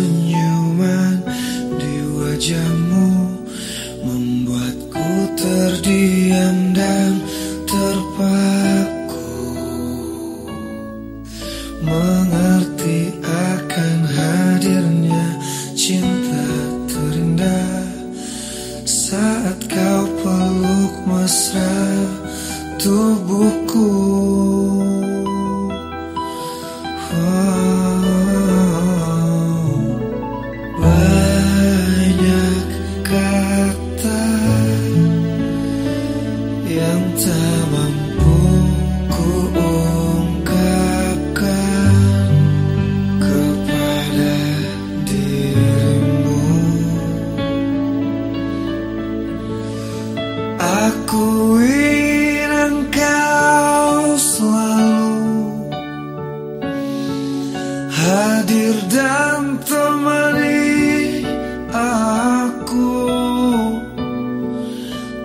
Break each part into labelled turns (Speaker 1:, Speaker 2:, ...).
Speaker 1: senyuman di wajahmu membuatku terdiam dan terpaku Aku ingin engkau selalu hadir dan temani aku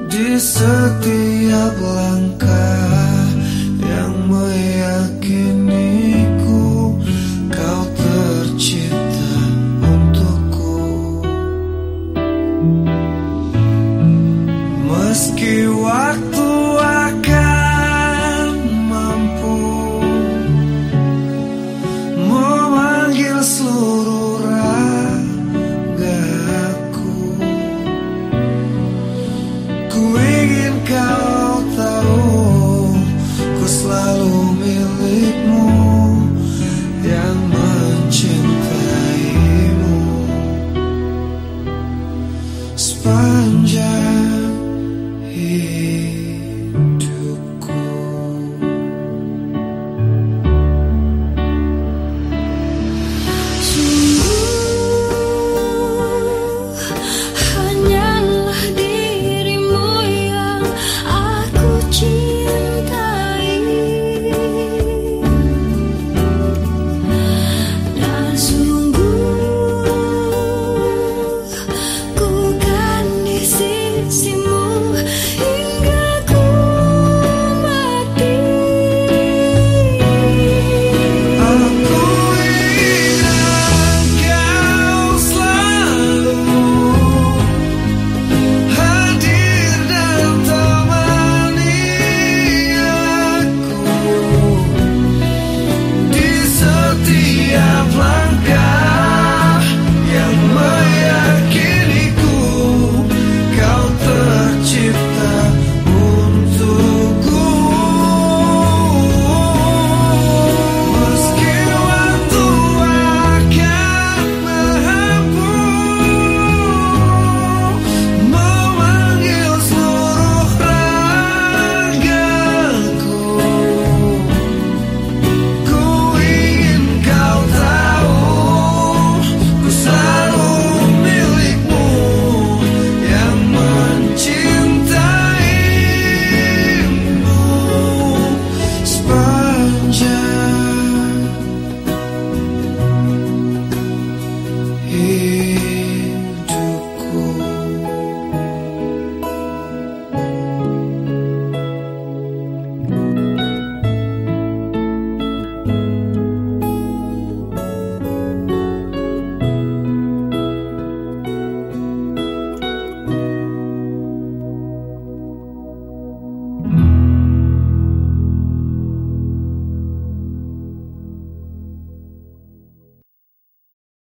Speaker 1: di setiap langkah yang meyakinkan. selalu milikmu yang mencintaimu sepanjang hidup.